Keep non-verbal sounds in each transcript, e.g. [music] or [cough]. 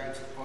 grab some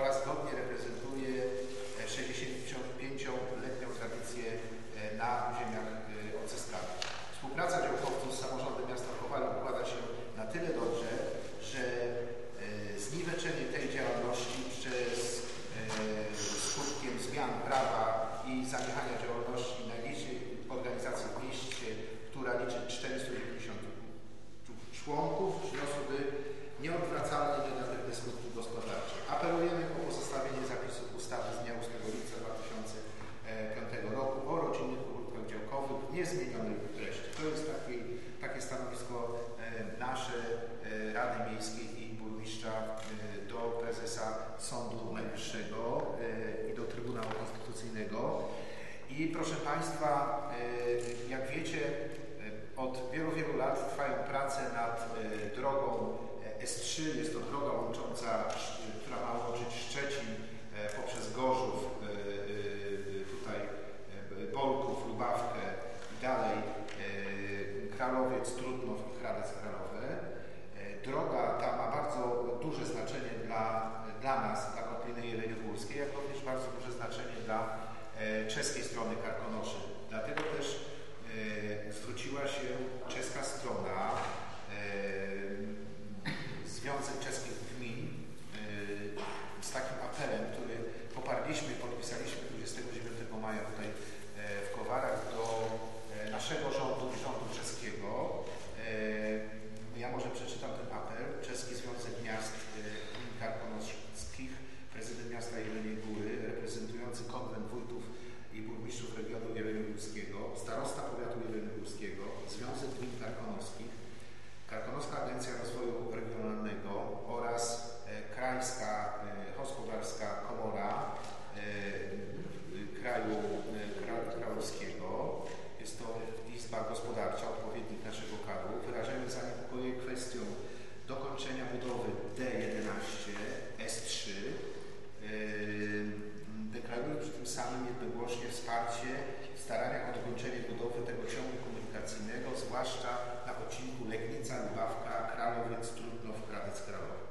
Starania o dokończenie budowy tego ciągu komunikacyjnego, zwłaszcza na odcinku Legnica-Lubawka-Kralowiec-Trudnow-Krawiec-Kralowiec.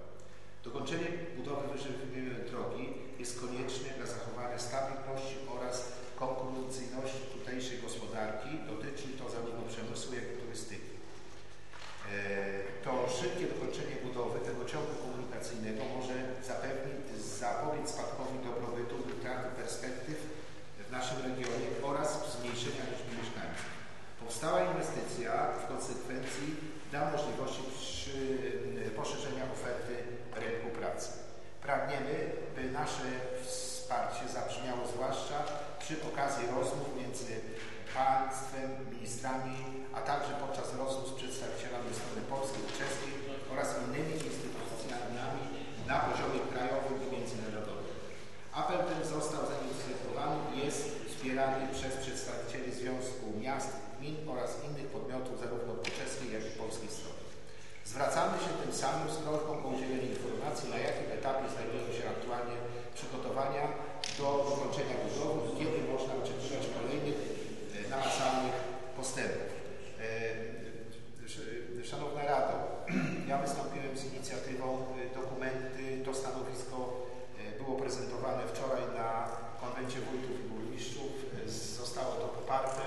Dokończenie budowy wyżej wymienionej drogi jest konieczne dla zachowania stabilności oraz konkurencyjności tutejszej gospodarki. Dotyczy to zarówno przemysłu, jak i turystyki. E, to szybkie dokończenie budowy tego ciągu komunikacyjnego może zapewnić, zapobiec spadkowi dobrobytu, utraty perspektyw w naszym regionie oraz zmniejszenia liczby mieszkańców. Powstała inwestycja w konsekwencji da możliwości przy, poszerzenia oferty rynku pracy. Pragniemy, by nasze wsparcie zabrzmiało zwłaszcza przy okazji rozmów między państwem, ministrami, a także podczas rozmów z przedstawicielami strony polskiej, czeskiej oraz innymi instytucjami na poziomie krajowym Apel ten został zainicjowany i jest wspierany przez przedstawicieli Związku Miast, Gmin oraz innych podmiotów zarówno po czeskiej, jak i polskiej stronie. Zwracamy się tym samym z prośbą o udzielenie informacji, na jakim etapie znajdują się aktualnie przygotowania do wykończenia budowy i kiedy można oczekiwać kolejnych e, namacalnych postępów. E, e, szanowna Rado, [clears throat] ja wystąpiłem z inicjatywą dokumentu prezentowane wczoraj na konwencie wójtów i burmistrzów. Zostało to poparte.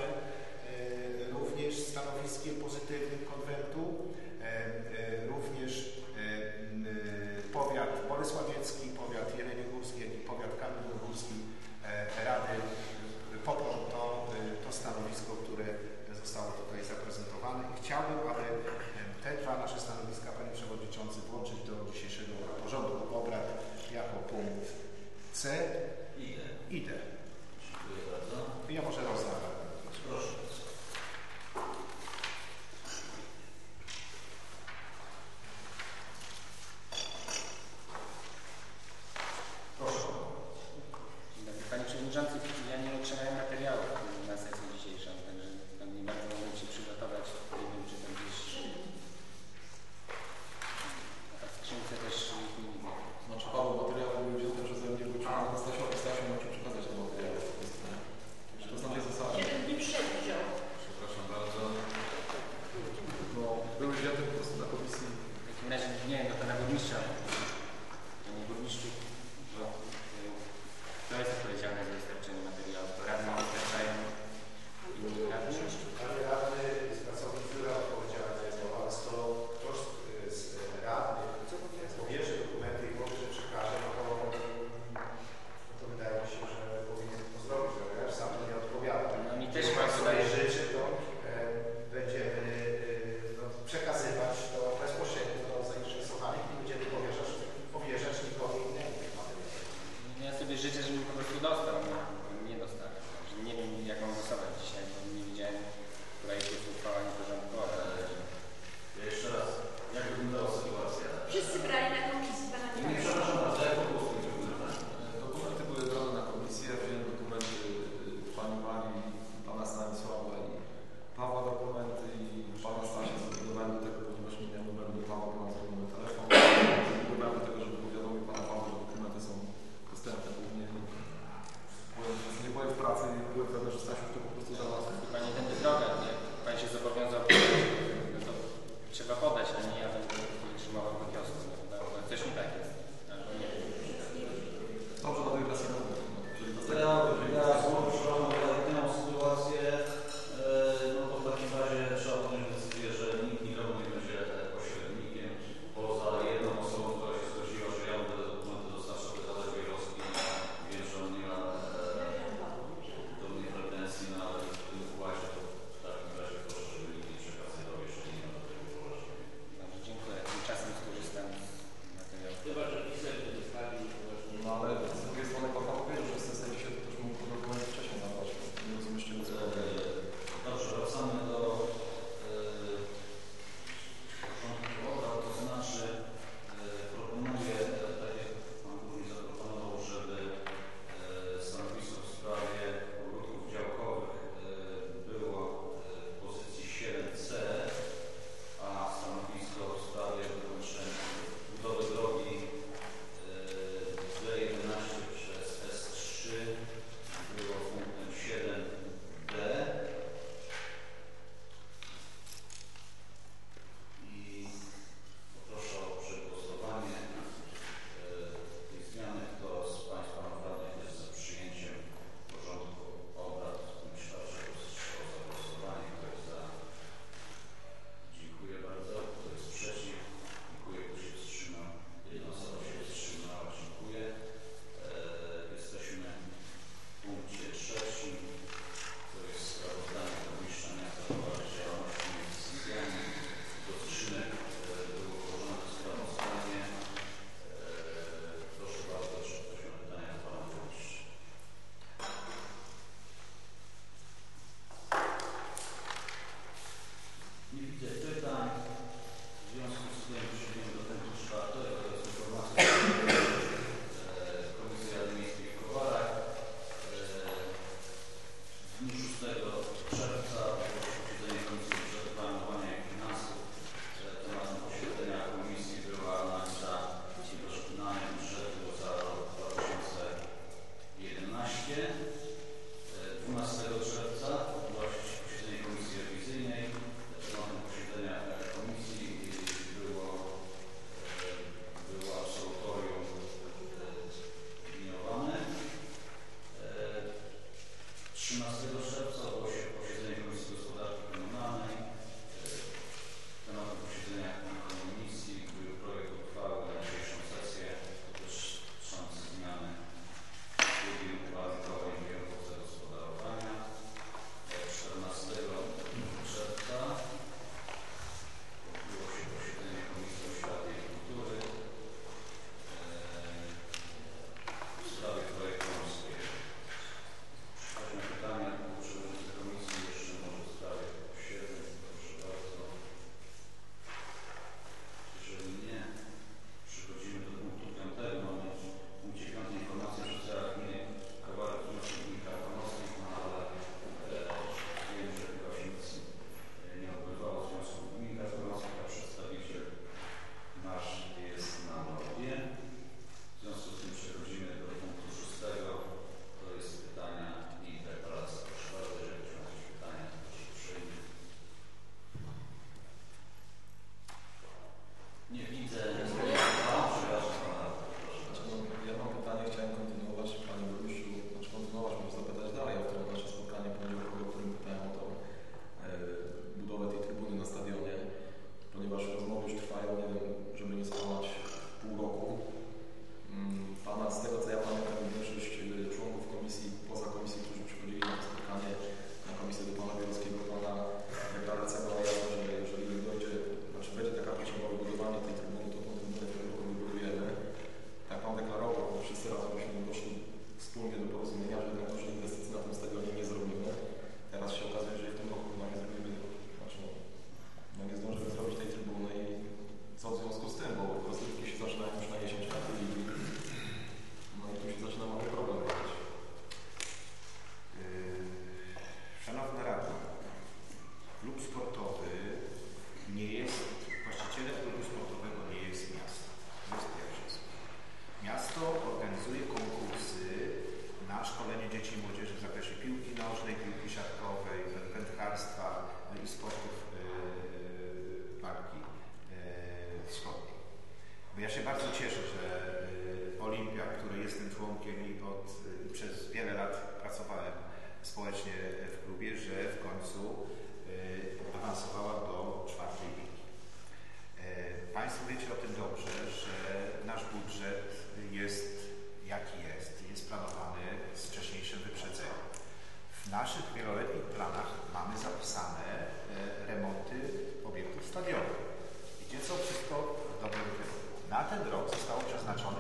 Na ten rok zostało przeznaczone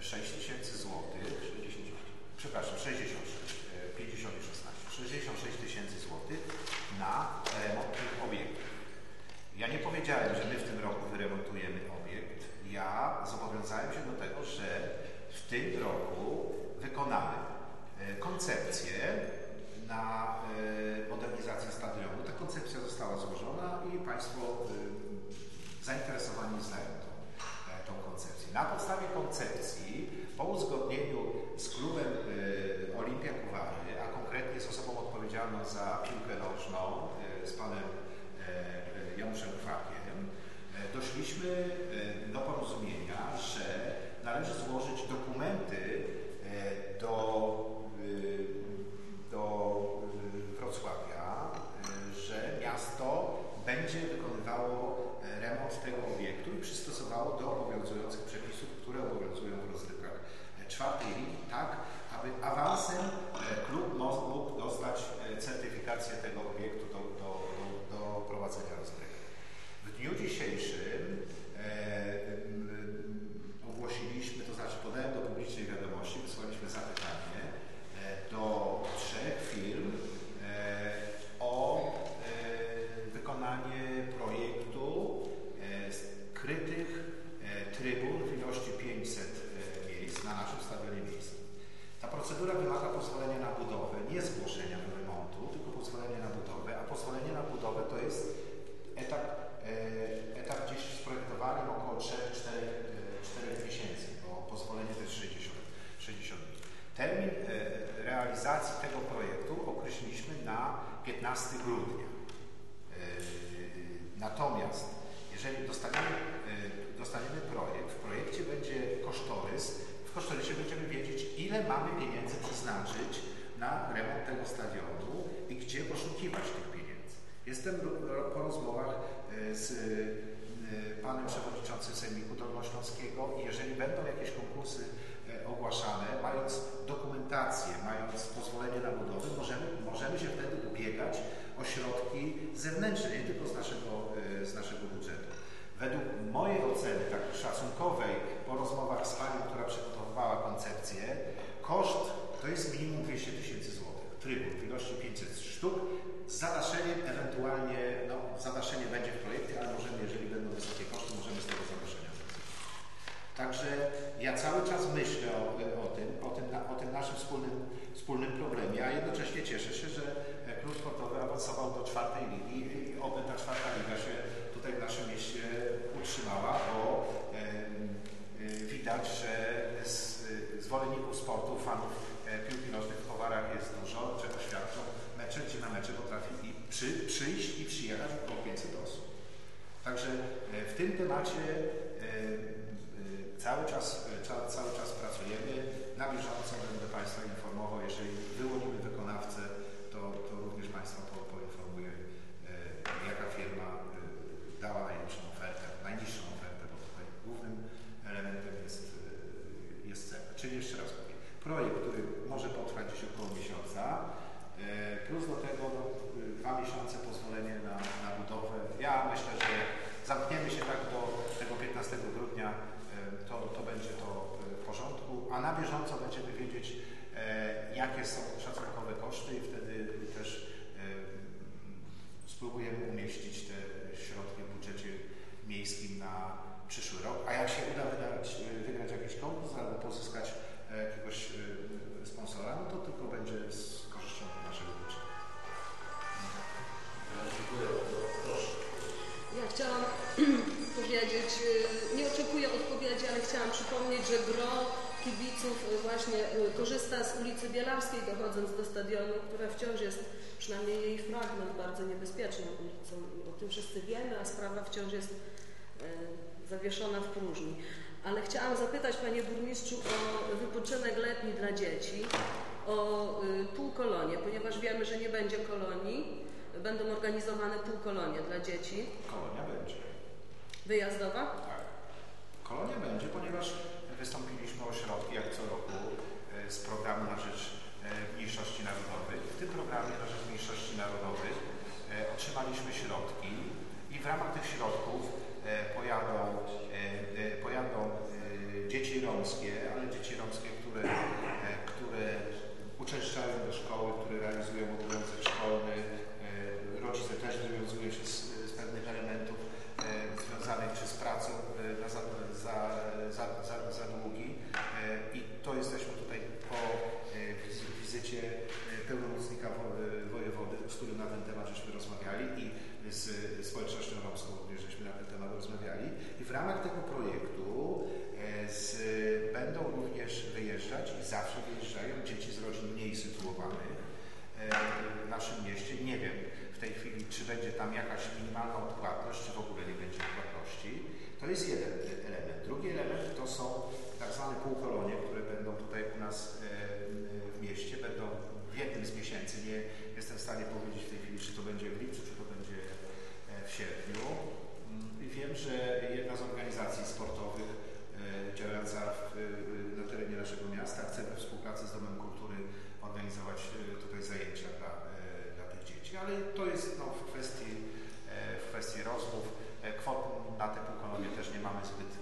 56 tysięcy złotych. 66. Przepraszam, 66. 50 i 16. 66 tysięcy złotych na remont tych obiektów. Ja nie powiedziałem, że my w tym roku wyremontujemy obiekt. Ja zobowiązałem się do tego, że w tym roku wykonamy e, koncepcję na e, modernizację stadionu. Ta koncepcja została złożona i Państwo e, zainteresowani znają koncepcji. Na podstawie koncepcji, po uzgodnieniu z klubem y, Olimpia Kuwary, a konkretnie z osobą odpowiedzialną za piłkę nożną, y, z panem y, Januszem Kwakiem, y, doszliśmy y, do porozumienia, że należy złożyć dokumenty y, do, do Wrocławia, że miasto będzie wykonywało remont tego obiektu i przystosowało do obowiązujących przepisów które obowiązują w rozrywkach czwartej ligi, tak aby awansem e, klub mógł dostać e, certyfikację tego obiektu do, do, do, do prowadzenia rozgrywek. W dniu dzisiejszym e, ogłosiliśmy, to znaczy podałem do publicznej wiadomości, wysłaliśmy zapytanie e, do panem przewodniczącym Sejmiku Dolnośląskiego i jeżeli będą jakieś konkursy e, ogłaszane, mając dokumentację, mając pozwolenie na budowę, możemy, możemy się wtedy ubiegać o środki zewnętrzne, nie tylko z naszego, e, z naszego budżetu. Według mojej oceny, tak szacunkowej, po rozmowach z panią, która przygotowywała koncepcję, koszt to jest minimum 200 tysięcy złotych. Trybun w ilości 500 sztuk z zadaszeniem ewentualnie, no zadaszenie będzie w projekcie, ale możemy, jeżeli będą wysokie koszty, możemy z tego zadaszenia zrezygnować. Także ja cały czas myślę o, o, tym, o, tym, na- o tym naszym wspólnym, wspólnym problemie, a jednocześnie cieszę się, że e, klub sportowy awansował do czwartej ligi i oby ta czwarta liga się tutaj w naszym mieście utrzymała, bo y, widać, że z, zwolenników sportu, fanów e, piłki nożnej w Kowarach jest dużo, czego świadczą mecze, gdzie na mecze potrafi i przy, przyjść i przyjechać około 500 osób. Także e, w tym temacie e, e, cały czas, e, cały czas pracujemy. Na bieżąco będę Państwa informował. Jeżeli wyłonimy wykonawcę, to, to również Państwa po, poinformuję, e, jaka firma e, dała najlepszą ofertę, najniższą ofertę, bo tutaj głównym elementem jest, jest cena. Czyli jeszcze raz powiem, projekt, który może potrwać gdzieś około miesiąca, plus do tego no, dwa miesiące pozwolenie na, na budowę. Ja myślę, że zamkniemy się tak do tego 15 grudnia, e, to, to będzie to e, w porządku, a na bieżąco będziemy wiedzieć, e, jakie są szacunkowe koszty i wtedy też e, spróbujemy umieścić te środki w budżecie miejskim na przyszły rok. A jak się uda wygrać, wygrać jakiś konkurs albo pozyskać e, jakiegoś e, sponsora, no to tylko będzie z korzyścią dla naszego budżetu. Dziękuję bardzo. Proszę. Ja chciałam [clears throat] powiedzieć, nie oczekuję odpowiedzi, ale chciałam przypomnieć, że gro kibiców y, właśnie y, korzysta z ulicy Bielarskiej dochodząc do stadionu, która wciąż jest, przynajmniej jej fragment, bardzo niebezpieczną ulicą. O tym wszyscy wiemy, a sprawa wciąż jest y, zawieszona w próżni. Ale chciałam zapytać Panie Burmistrzu o wypoczynek letni dla dzieci, o półkolonie, ponieważ wiemy, że nie będzie kolonii, będą organizowane półkolonie dla dzieci. Kolonia będzie. Wyjazdowa? Tak. Kolonia będzie, ponieważ wystąpiliśmy o środki, jak co roku, e, z programu na rzecz e, mniejszości narodowych. W tym programie na rzecz mniejszości narodowych e, otrzymaliśmy środki i w ramach tych środków pojadą, pojadą dzieci romskie, ale dzieci romskie, które, które uczęszczają do szkoły, które realizują obowiązek szkolny. Rodzice też wywiązują się z, z pewnych elementów związanych czy z pracą na za, za, za, za, za długi. E, I to jesteśmy tutaj po e, wizy- wizycie e, pełnomocnika wo- wojewody, z którym na ten temat żeśmy rozmawiali i z społecznością romską również żeśmy na ten temat rozmawiali. I w ramach tego projektu z, będą również wyjeżdżać i zawsze wyjeżdżają dzieci z rodzin mniej sytuowanych w naszym mieście. Nie wiem w tej chwili, czy będzie tam jakaś minimalna odpłatność, czy w ogóle nie będzie odpłatności. To jest jeden element. Drugi element to są tak zwane półkolonie, które będą tutaj u nas e, w mieście, będą w jednym z miesięcy. Nie jestem w stanie powiedzieć w tej chwili, czy to będzie w lipcu, czy to będzie e, w sierpniu. Mm, wiem, że jedna z organizacji sportowych e, działająca e, na terenie naszego miasta chce we współpracy z Domem Kultury organizować e, tutaj zajęcia dla, e, dla tych dzieci, ale to jest no, w, kwestii, e, w kwestii rozmów. E, Kwot na te półkolonie też nie mamy zbyt, zbyt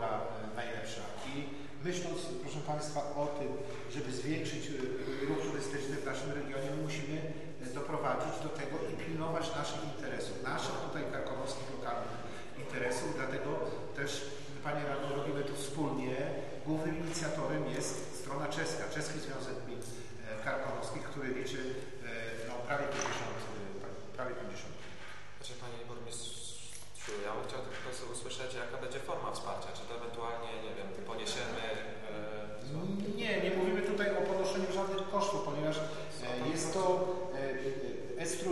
droga e, najlepsza. I myśląc, proszę Państwa, o tym, żeby zwiększyć e, ruch turystyczny w naszym regionie, my musimy doprowadzić do tego i pilnować naszych interesów, naszych tutaj karkonoskich, lokalnych interesów, dlatego też Panie Radny, robimy to wspólnie. Głównym inicjatorem jest strona czeska, Czeski Związek Gmin e, Karkonoskich, który liczy no, prawie 50, e, prawie 50 Znaczy Panie Burmistrzu, ja bym chciał tylko sobie usłyszeć, jaka będzie forma wsparcia. Czy to ewentualnie, nie wiem, poniesiemy... E? Nie, nie mówimy tutaj o ponoszeniu żadnych kosztów, ponieważ e, jest to e, S3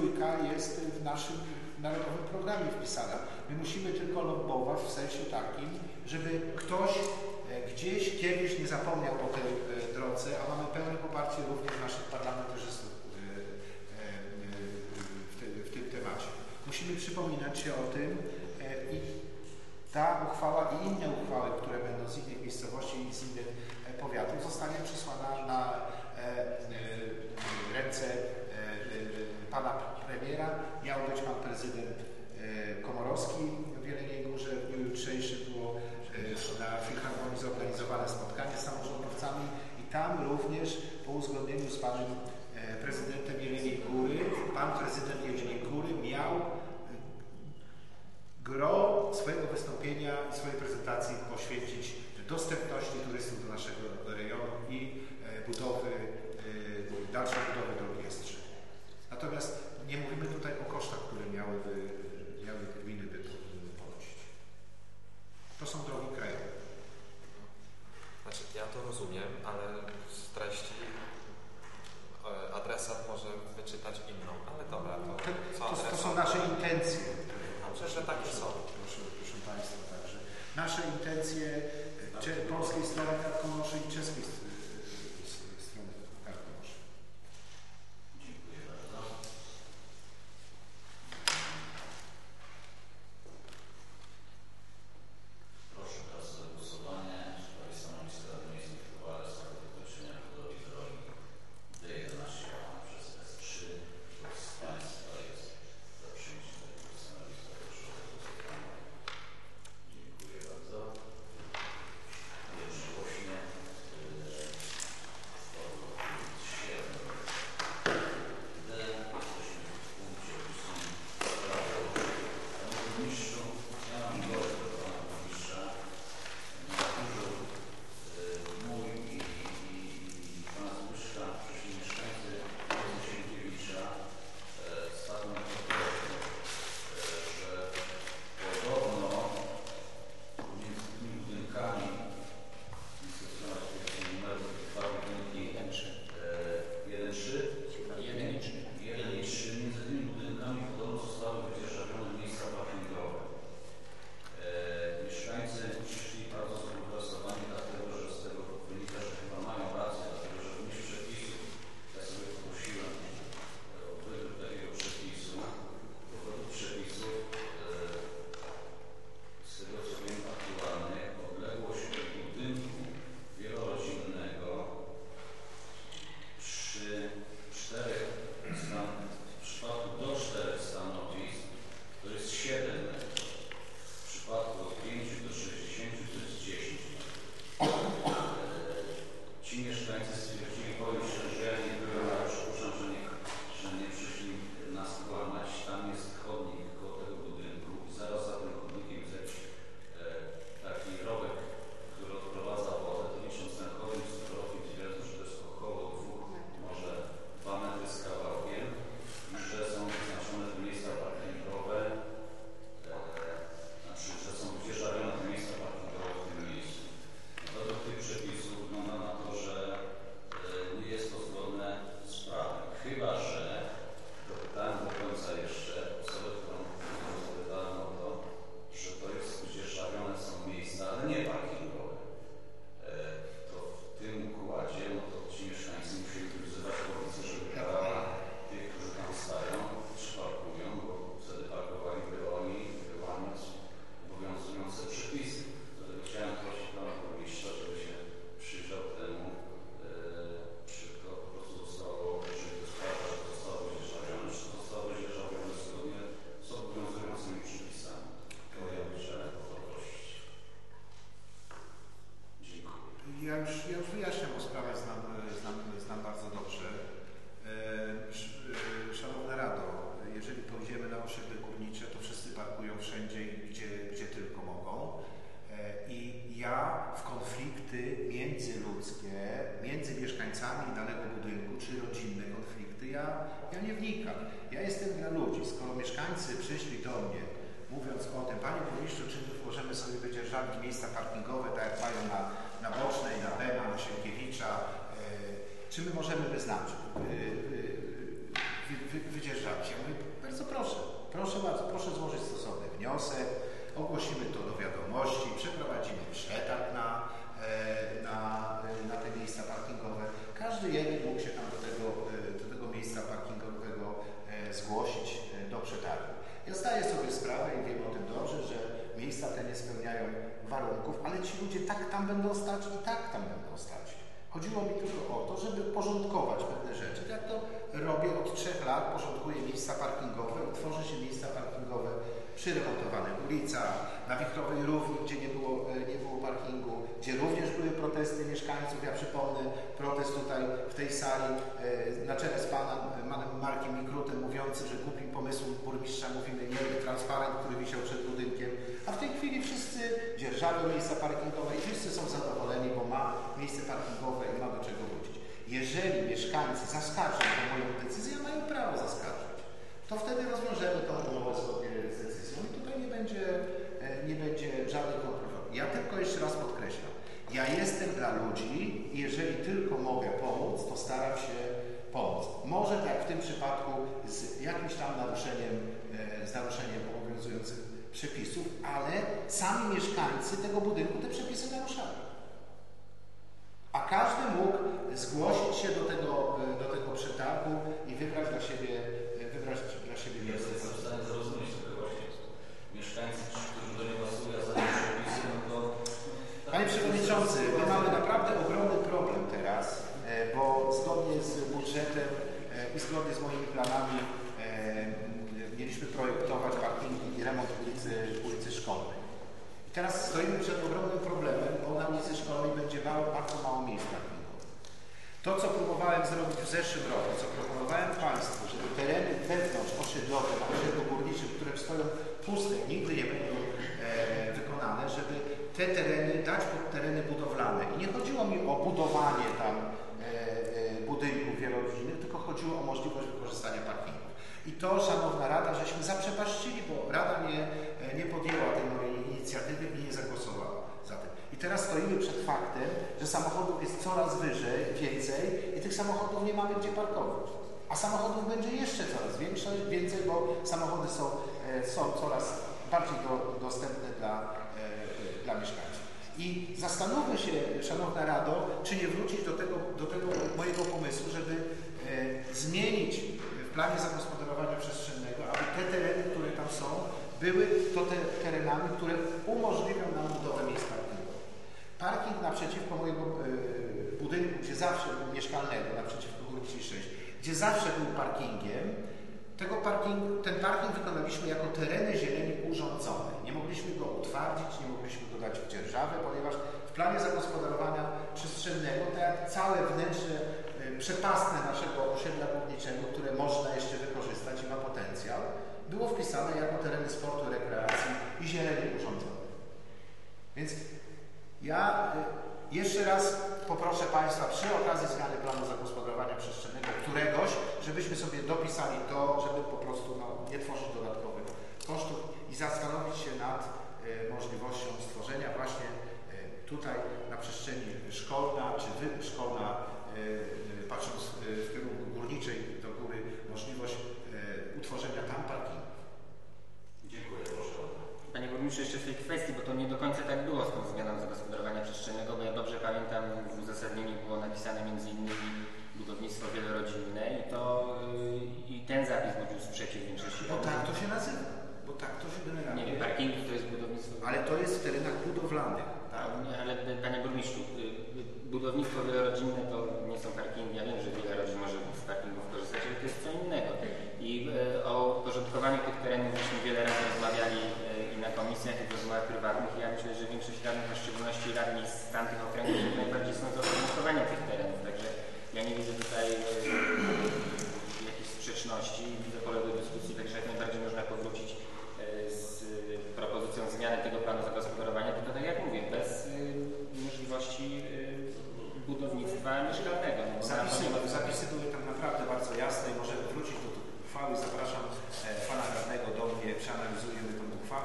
jest w naszym narodowym programie wpisana. My musimy tylko lobbować w sensie takim, żeby ktoś e, gdzieś kiedyś nie zapomniał o tej e, drodze, a mamy pełne poparcie również naszych parlamentarzystów e, e, w, tym temacie. Musimy przypominać się o tym e, ta uchwała i inne uchwały, które będą z innych miejscowości i z innych e, powiatów, zostanie przesłana na e, e, ręce pana premiera. Miał być pan prezydent Komorowski w Jeleniej Górze. W dniu jutrzejszym było na Filharmonii zorganizowane spotkanie z samorządowcami i tam również po uzgodnieniu z panem e, prezydentem Jeleniej Góry, pan prezydent Jeleniej Góry miał gro swojego wystąpienia i swojej prezentacji poświęcić dostępności turystów do naszego rejonu i e, budowy, e, dalszej budowy drogi S3. Natomiast nie mówimy tutaj o kosztach, które miałyby, miały gminy by ponosić. To są drogi krajowe. Znaczy, ja to rozumiem, ale z treści e, adresat może wyczytać inną, ale dobra, to To, to są nasze intencje. Że takie są. Proszę, proszę Państwa, także nasze intencje polskiej strony karkonoszy i czeskiej s- porządkuję miejsca parkingowe tworzy się miejsca parkingowe przy remontowanych ulicach, na Wichrowej Równi, gdzie nie było, nie było parkingu, gdzie również były protesty mieszkańców. Ja przypomnę protest tutaj w tej sali na czele z panem, panem Markiem Mikrutem mówiący, że głupim pomysłem burmistrza mówimy nie transparent, który wisiał przed budynkiem, a w tej chwili wszyscy dzierżawią miejsca parkingowe i wszyscy są zadowoleni, bo ma miejsce parkingowe i ma do. Jeżeli mieszkańcy zaskarżą tę moją decyzję, mają prawo zaskarżyć, to wtedy rozwiążemy tą umowę zgodnie z decyzją i tutaj nie będzie, nie będzie żadnych. Ja tylko jeszcze raz podkreślam, ja jestem dla ludzi i jeżeli tylko mogę pomóc, to staram się pomóc. Może tak w tym przypadku z jakimś tam naruszeniem, z naruszeniem obowiązujących przepisów, ale sami mieszkańcy tego budynku te przepisy naruszają. A każdy mógł zgłosić się do tego, do tego przetargu i wybrać dla siebie, wybrać dla siebie miejsce. Jestem w stanie zrozumieć tylko właśnie mieszkańcy, którzy do niego pasują, za te przepisy, no to... Panie Przewodniczący, my mamy naprawdę ogromny problem teraz, bo zgodnie z budżetem i zgodnie z moimi planami mieliśmy projektować parkingi i remont ulicy, ulicy Szkolnej. I teraz stoimy przed ogromnym problemem, bo na ulicy Szkolnej będzie mało, bardzo mało miejsc. To, co próbowałem zrobić w zeszłym roku, co proponowałem Państwu, żeby tereny wewnątrz osiedlowe, na osiedlu górniczym, które stoją puste, nigdy nie będą e, wykonane, żeby te tereny dać pod tereny budowlane. I nie chodziło mi o budowanie tam e, e, budynków wielorodzinnych, tylko chodziło o możliwość wykorzystania parkingów. I to, Szanowna Rada, żeśmy zaprzepaszczyli, bo Rada nie, nie podjęła tej mojej inicjatywy i nie zagłosowała teraz stoimy przed faktem, że samochodów jest coraz wyżej, więcej i tych samochodów nie mamy gdzie parkować. A samochodów będzie jeszcze coraz większe, więcej, bo samochody są, są coraz bardziej do, dostępne dla, dla mieszkańców. I zastanówmy się, Szanowna Rado, czy nie wrócić do tego, do tego mojego pomysłu, żeby e, zmienić w planie zagospodarowania przestrzennego, aby te tereny, które tam są, były to te terenami, które umożliwią nam budowę miejsc. Parking naprzeciwko mojego e, budynku, gdzie zawsze mieszkalnego, naprzeciwko Górniczej 6, gdzie zawsze był parkingiem, tego parking, ten parking wykonaliśmy jako tereny zieleni urządzone. Nie mogliśmy go utwardzić, nie mogliśmy go dać w dzierżawę, ponieważ w planie zagospodarowania przestrzennego, jak całe wnętrze y, przepastne naszego osiedla górniczego, które można jeszcze wykorzystać i ma potencjał, było wpisane jako tereny sportu, rekreacji i zieleni urządzone. Więc ja y, jeszcze raz poproszę Państwa przy okazji zmiany planu zagospodarowania przestrzennego któregoś, żebyśmy sobie dopisali to, żeby po prostu no, nie tworzyć dodatkowych kosztów i zastanowić się nad y, możliwością stworzenia właśnie y, tutaj na przestrzeni szkolna czy wyszkolna, y, patrząc w kierunku górniczej do góry, możliwość utworzenia tam parkingu. Dziękuję, proszę. Burmistrzu, jeszcze w tej kwestii, bo to nie do końca tak było z tą zmianą zagospodarowania przestrzennego, bo ja dobrze pamiętam, w uzasadnieniu było napisane między innymi budownictwo wielorodzinne i to yy, i ten zapis budził sprzeciw większości. Bo tak to się nazywa, bo tak to się generalnie... Nie wiem, parkingi to jest budownictwo... Ale to jest w terenach budowlanych, tak? Ale Panie Burmistrzu, yy, budownictwo wielorodzinne to nie są parkingi. Ja wiem, że wiele rodzin może z parkingów korzystać, ale to jest co innego. I o porządkowaniu tych terenów żeśmy wiele razy rozmawiali i komisjach, i w rozmowach prywatnych. Ja myślę, że większość radnych, a w szczególności radni z tamtych okręgów najbardziej są za porządkowaniem tych terenów. Także ja nie widzę tutaj jakiejś sprzeczności, widzę pole do dyskusji, także jak najbardziej można powrócić z propozycją zmiany tego planu zagospodarowania, tylko tak jak mówię, bez możliwości budownictwa mieszkalnego. No, zapisy, zapisy były tam naprawdę bardzo jasne i możemy wrócić do uchwały. Zapraszam pana radnego do mnie, przeanalizujemy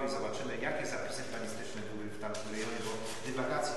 i zobaczymy, jakie zapisy planistyczne były w tamtym rejonie, bo dywagacji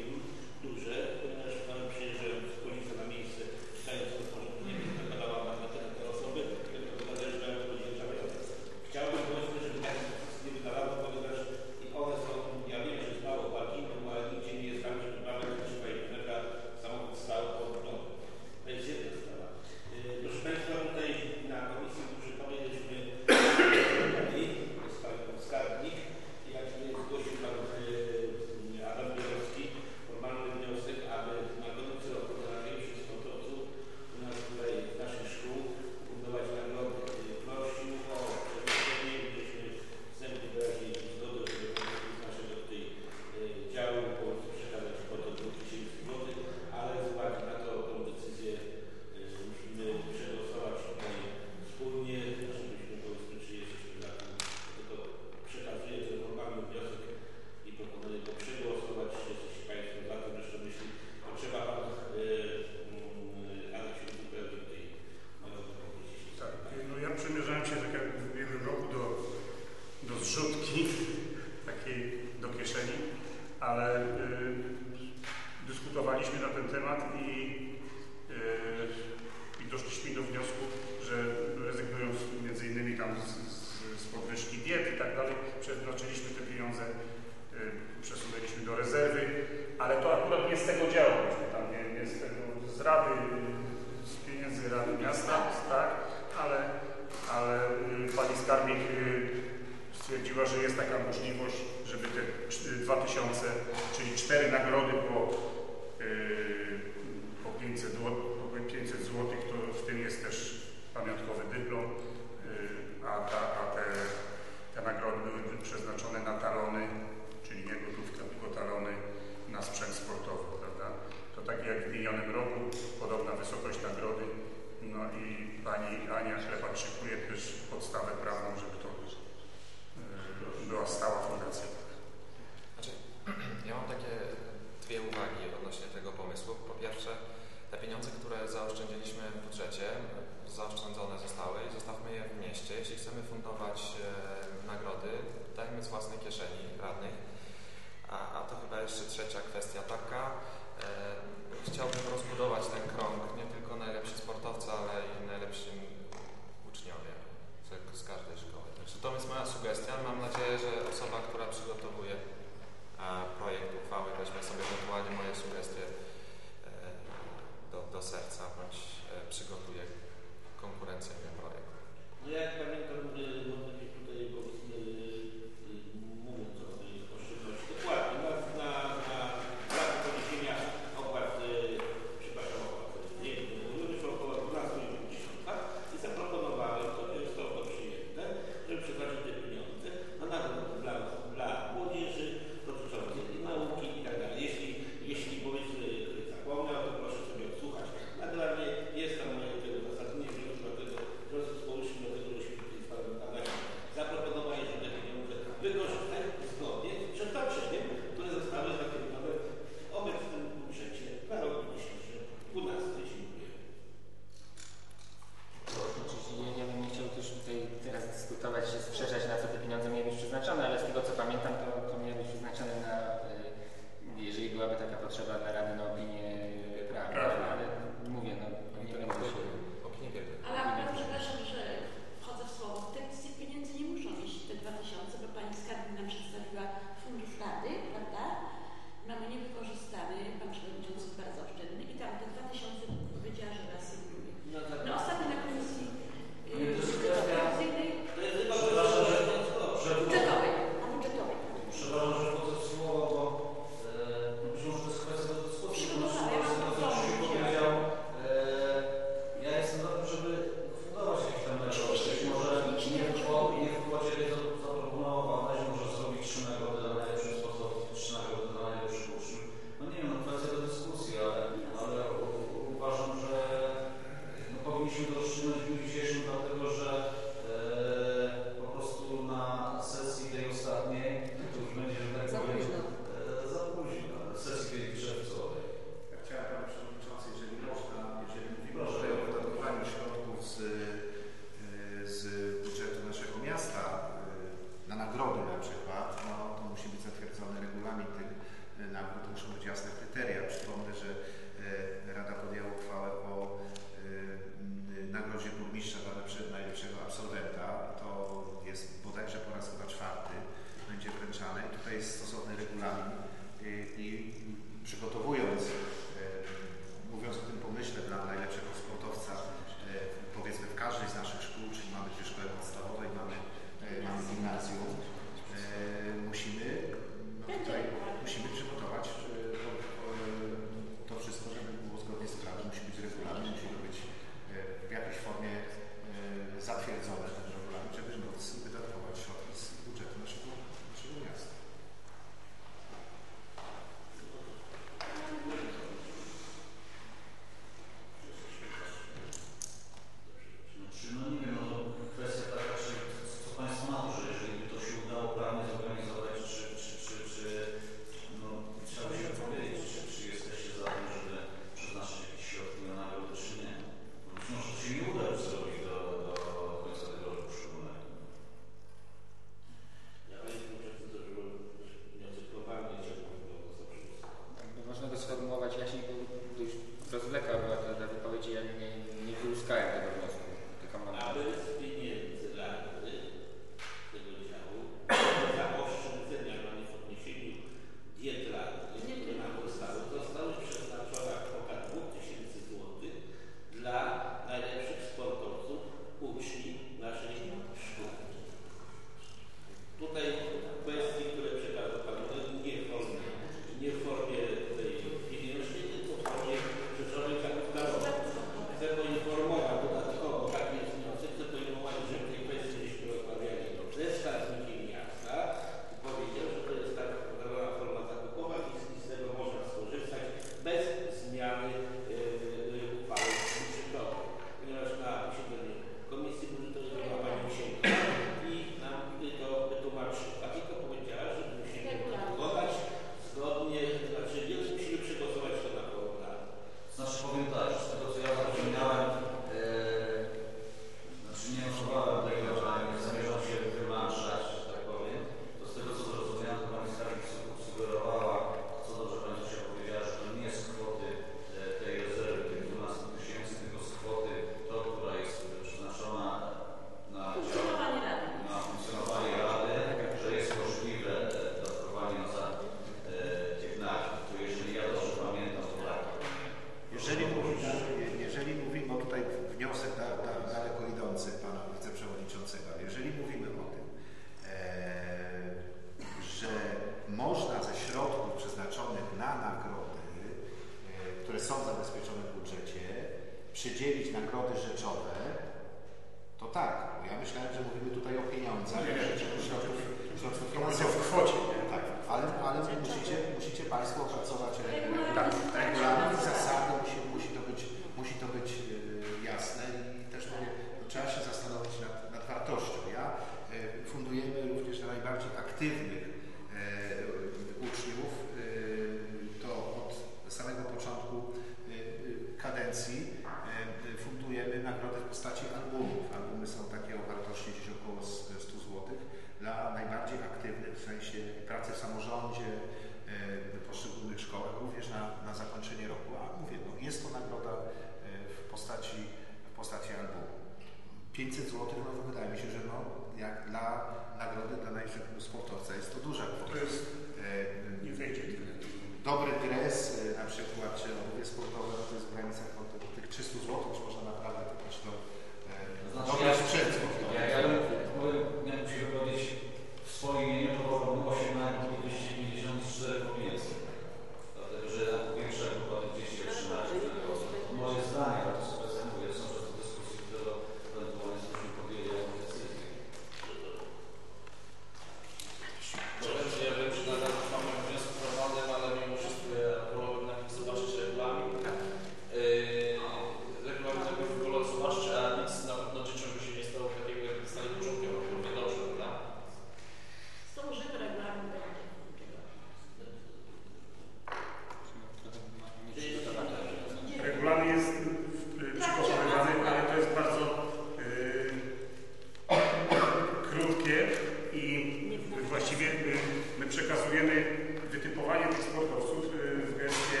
egzekwowanie tych sportowców y, w gestie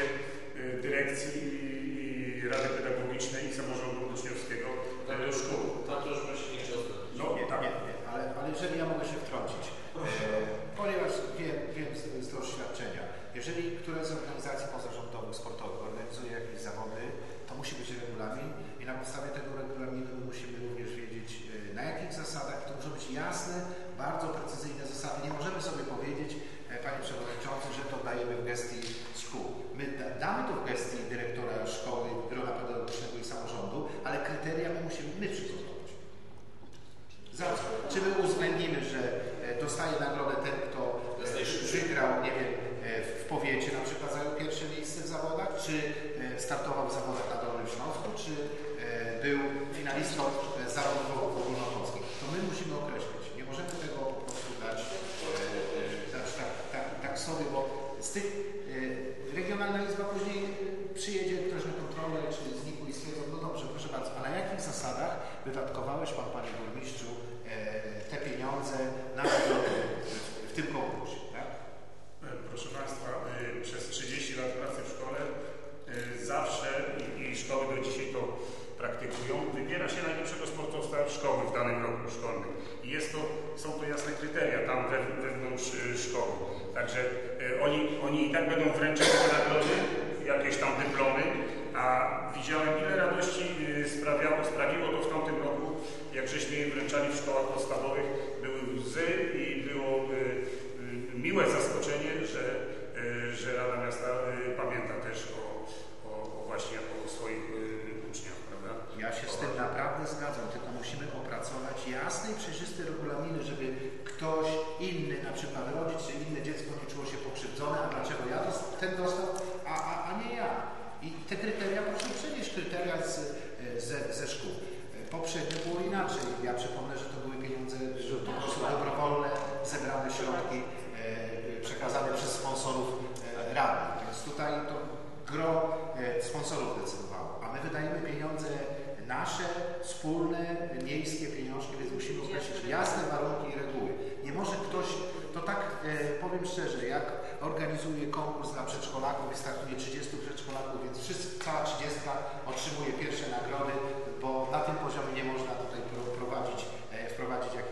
y, dyrekcji i Rady Pedagogicznej i samorządu uczniowskiego no tak, y, do szkół. Tak, to już właśnie nie chciał No nie, tak, nie, nie. Ale, ale jeżeli ja mogę się wtrącić, e, Proszę. ponieważ wiem, wiem z, z doświadczenia, jeżeli któraś z organizacji pozarządowych, sportowych organizuje jakieś zawody, to musi być regulamin i na podstawie tego regulaminu musimy również wiedzieć, e, na jakich zasadach, to muszą być jasne, bardzo precyzyjne zasady. Nie możemy sobie powiedzieć, E, panie Przewodniczący, że to dajemy w gestii szkół. My da, damy to w gestii dyrektora szkoły, rona pedagogicznego i samorządu, ale kryteria my musimy my przygotować. Zaraz, czy my uwzględnimy, że e, dostaje nagrodę ten, kto e, wygrał, nie wiem, w powiecie na przykład zajął pierwsze miejsce w zawodach, czy startował w zawodach dajemy pieniądze nasze, wspólne, miejskie pieniążki, więc musimy określić jasne warunki i reguły. Nie może ktoś, to tak e, powiem szczerze, jak organizuje konkurs dla przedszkolaków, wystartuje 30 przedszkolaków, więc cała 30 otrzymuje pierwsze nagrody, bo na tym poziomie nie można tutaj prowadzić, e, wprowadzić jakichś